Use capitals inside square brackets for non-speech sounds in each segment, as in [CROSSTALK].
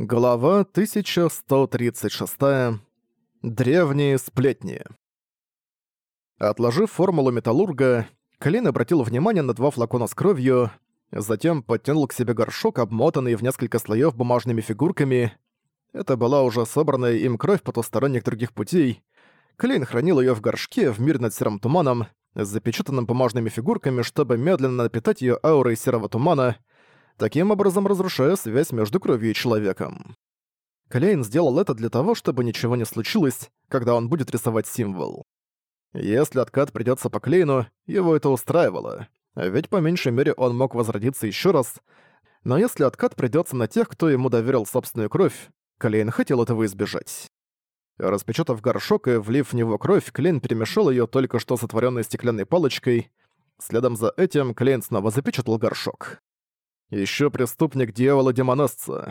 Глава 1136. Древние сплетни. Отложив формулу металлурга, Клин обратил внимание на два флакона с кровью, затем подтянул к себе горшок, обмотанный в несколько слоев бумажными фигурками. Это была уже собранная им кровь потусторонних других путей. Клин хранил ее в горшке в мир над серым туманом, запечатанным бумажными фигурками, чтобы медленно напитать ее аурой серого тумана — таким образом разрушая связь между кровью и человеком. Клейн сделал это для того, чтобы ничего не случилось, когда он будет рисовать символ. Если откат придётся по Клейну, его это устраивало, ведь по меньшей мере он мог возродиться ещё раз, но если откат придётся на тех, кто ему доверил собственную кровь, Клейн хотел этого избежать. Распечатав горшок и влив в него кровь, Клейн перемешал её только что сотворённой стеклянной палочкой. Следом за этим Клейн снова запечатал горшок. Ещё преступник дьявола-демоносца.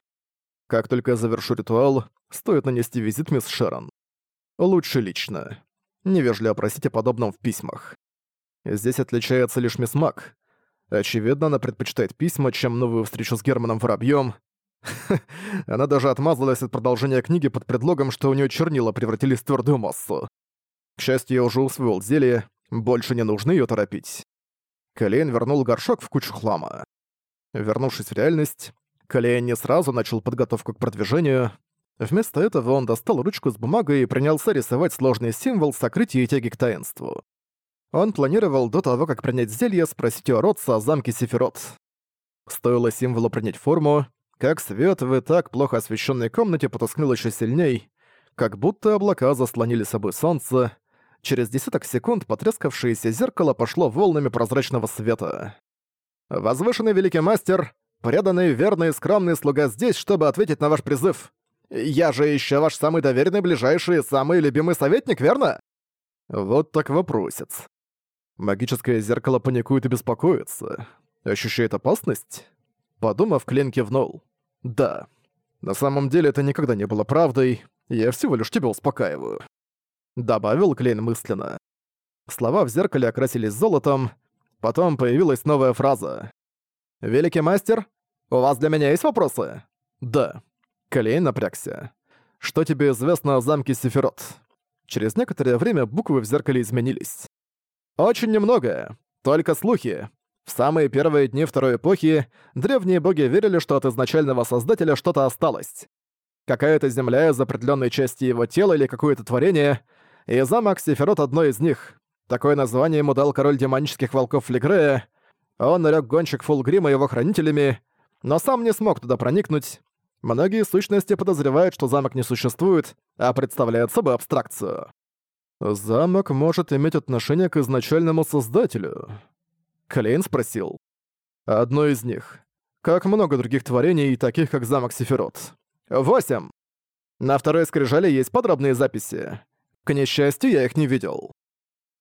Как только я завершу ритуал, стоит нанести визит мисс Шерон. Лучше лично. Невежливо просить о подобном в письмах. Здесь отличается лишь мисс Мак. Очевидно, она предпочитает письма, чем новую встречу с Германом Воробьём. [LAUGHS] она даже отмазалась от продолжения книги под предлогом, что у неё чернила превратились в твердую массу. К счастью, я уже усвоил зелье, больше не нужно её торопить. Клейн вернул горшок в кучу хлама. Вернувшись в реальность, Калия не сразу начал подготовку к продвижению. Вместо этого он достал ручку с бумагой и принялся рисовать сложный символ сокрытия и тяги к таинству. Он планировал до того, как принять зелье, спросить у Ротса о замке Сефирот. Стоило символу принять форму, как свет в и так плохо освещенной комнате потускнел еще сильней, как будто облака заслонили собой солнце. Через десяток секунд потрескавшееся зеркало пошло волнами прозрачного света. Возвышенный великий мастер, преданный, верный и скромный слуга здесь, чтобы ответить на ваш призыв. Я же еще ваш самый доверенный, ближайший и самый любимый советник, верно? Вот так вопросец. Магическое зеркало паникует и беспокоится. Ощущает опасность? Подумав, Клен кивнул. Да. На самом деле это никогда не было правдой. Я всего лишь тебя успокаиваю. Добавил Клейн мысленно. Слова в зеркале окрасились золотом, Потом появилась новая фраза. «Великий мастер, у вас для меня есть вопросы?» «Да». Колей напрягся. «Что тебе известно о замке Сефирот?» Через некоторое время буквы в зеркале изменились. «Очень немного. Только слухи. В самые первые дни Второй Эпохи древние боги верили, что от изначального Создателя что-то осталось. Какая-то земля из определенной части его тела или какое-то творение, и замок Сефирот — одно из них. Такое название ему дал король демонических волков Легрея. Он нарёк гонщик Фулгрима его хранителями, но сам не смог туда проникнуть. Многие сущности подозревают, что замок не существует, а представляет собой абстракцию. «Замок может иметь отношение к изначальному создателю?» Клейн спросил. «Одно из них. Как много других творений, таких как замок Сефирот. Восемь!» На второй скрижале есть подробные записи. К несчастью, я их не видел.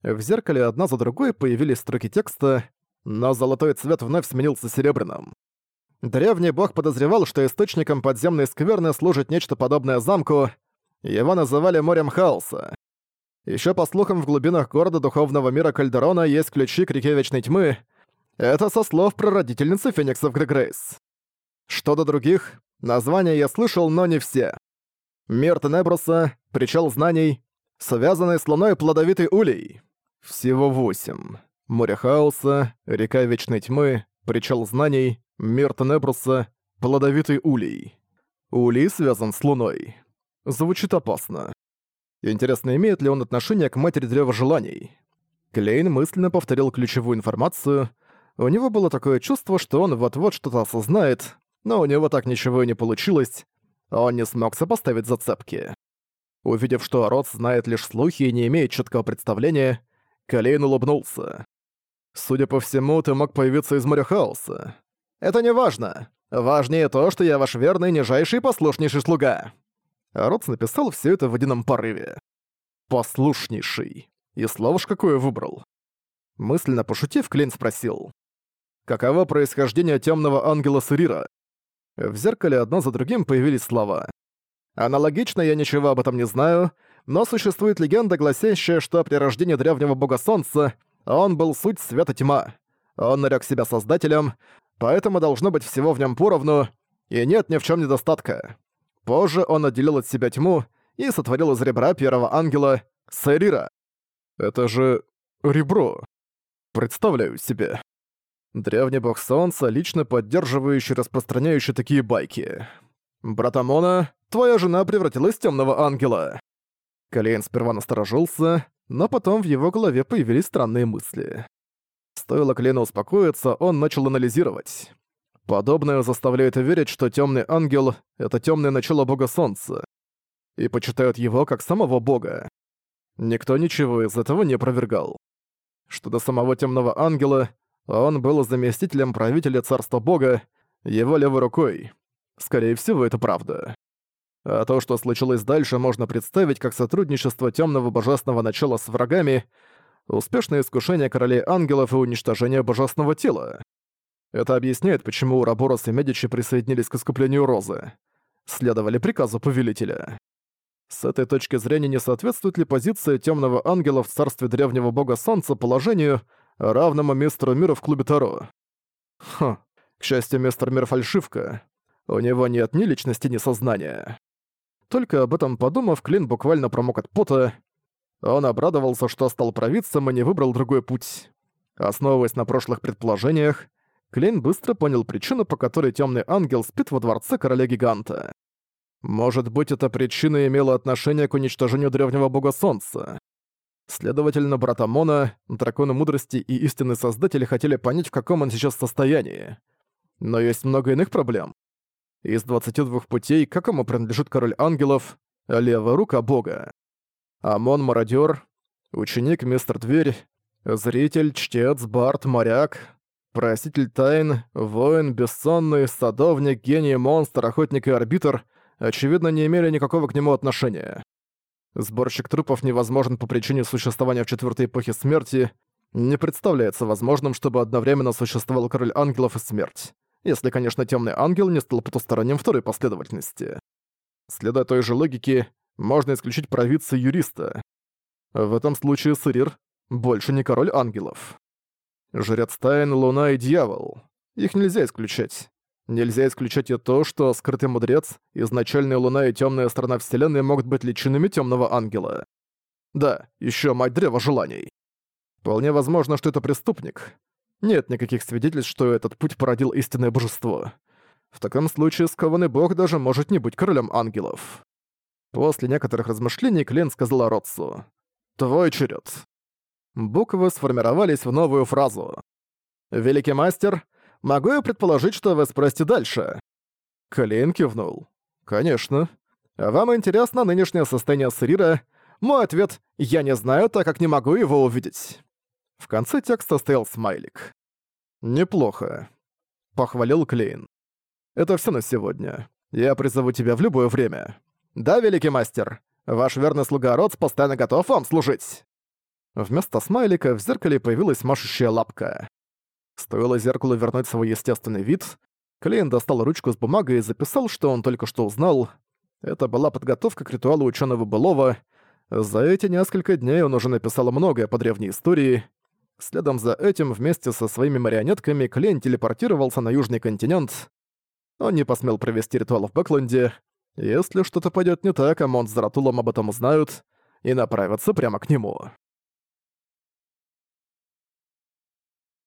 В зеркале одна за другой появились строки текста, но золотой цвет вновь сменился серебряным. Древний бог подозревал, что источником подземной скверны служит нечто подобное замку, его называли морем хаоса. Еще по слухам, в глубинах города духовного мира Кальдерона есть ключи к реке Вечной Тьмы. Это со слов прародительницы фениксов Грегрейс. Что до других, названия я слышал, но не все. Мир Тенеброса, Причал Знаний, связанный с луной плодовитой улей. Всего восемь. Море хаоса, река вечной тьмы, причал знаний, мир Тенебруса, плодовитый улей. Улей связан с луной. Звучит опасно. Интересно, имеет ли он отношение к матери древа желаний? Клейн мысленно повторил ключевую информацию. У него было такое чувство, что он вот-вот что-то осознает, но у него так ничего и не получилось. Он не смог сопоставить зацепки. Увидев, что Рот знает лишь слухи и не имеет четкого представления, Калейн улыбнулся. «Судя по всему, ты мог появиться из моря хаоса. Это не важно. Важнее то, что я ваш верный, нижайший и послушнейший слуга». Ротс написал все это в едином порыве. «Послушнейший». И слово ж какое выбрал. Мысленно пошутив, Клейн спросил. «Каково происхождение темного ангела Сырира?» В зеркале одно за другим появились слова. «Аналогично я ничего об этом не знаю, но существует легенда, гласящая, что при рождении древнего бога солнца он был суть света тьма. Он нарек себя создателем, поэтому должно быть всего в нем поровну, и нет ни в чем недостатка. Позже он отделил от себя тьму и сотворил из ребра первого ангела Сайрира. Это же ребро. Представляю себе. Древний бог солнца, лично поддерживающий и распространяющий такие байки. Брат Амона, твоя жена превратилась в темного ангела. Калейн сперва насторожился, но потом в его голове появились странные мысли. Стоило Клейну успокоиться, он начал анализировать. Подобное заставляет верить, что темный ангел — это темное начало бога солнца, и почитают его как самого бога. Никто ничего из этого не опровергал. Что до самого темного ангела, он был заместителем правителя царства бога, его левой рукой. Скорее всего, это правда. А то, что случилось дальше, можно представить как сотрудничество темного божественного начала с врагами, успешное искушение королей ангелов и уничтожение божественного тела. Это объясняет, почему Ураборос и Медичи присоединились к искуплению Розы. Следовали приказу повелителя. С этой точки зрения не соответствует ли позиция темного ангела в царстве древнего бога Солнца положению, равному мистеру мира в клубе Таро? Хм, к счастью, мистер мир фальшивка. У него нет ни личности, ни сознания. Только об этом подумав, Клин буквально промок от пота. Он обрадовался, что стал провидцем и не выбрал другой путь. Основываясь на прошлых предположениях, Клин быстро понял причину, по которой темный ангел спит во дворце короля-гиганта. Может быть, эта причина имела отношение к уничтожению древнего бога Солнца. Следовательно, брат Амона, драконы мудрости и истинный создатель хотели понять, в каком он сейчас состоянии. Но есть много иных проблем. Из 22 путей, какому принадлежит король ангелов, левая рука бога. Амон мародер, ученик мистер Дверь, зритель, чтец, бард, моряк, проситель тайн, воин, бессонный, садовник, гений, монстр, охотник и арбитр, очевидно, не имели никакого к нему отношения. Сборщик трупов невозможен по причине существования в четвертой эпохе смерти, не представляется возможным, чтобы одновременно существовал король ангелов и смерть если, конечно, темный ангел не стал потусторонним второй последовательности. Следуя той же логике, можно исключить провидца юриста. В этом случае Сырир больше не король ангелов. Жрец Тайн, Луна и Дьявол. Их нельзя исключать. Нельзя исключать и то, что скрытый мудрец, изначальная Луна и темная сторона Вселенной могут быть личинами темного ангела. Да, еще мать древа желаний. Вполне возможно, что это преступник, нет никаких свидетельств, что этот путь породил истинное божество. В таком случае скованный бог даже может не быть королем ангелов. После некоторых размышлений Клен сказал Ротсу. «Твой черед». Буквы сформировались в новую фразу. «Великий мастер, могу я предположить, что вы спросите дальше?» Клин кивнул. «Конечно. Вам интересно нынешнее состояние Сырира? Мой ответ «я не знаю, так как не могу его увидеть». В конце текста стоял смайлик. «Неплохо», — похвалил Клейн. «Это все на сегодня. Я призову тебя в любое время». «Да, великий мастер, ваш верный слуга Роц постоянно готов вам служить». Вместо смайлика в зеркале появилась машущая лапка. Стоило зеркалу вернуть свой естественный вид, Клейн достал ручку с бумагой и записал, что он только что узнал. Это была подготовка к ритуалу ученого былого. За эти несколько дней он уже написал многое по древней истории — Следом за этим вместе со своими марионетками Клейн телепортировался на Южный континент. Он не посмел провести ритуал в Бэкленде. Если что-то пойдет не так, Амон с Заратулом об этом узнают и направятся прямо к нему.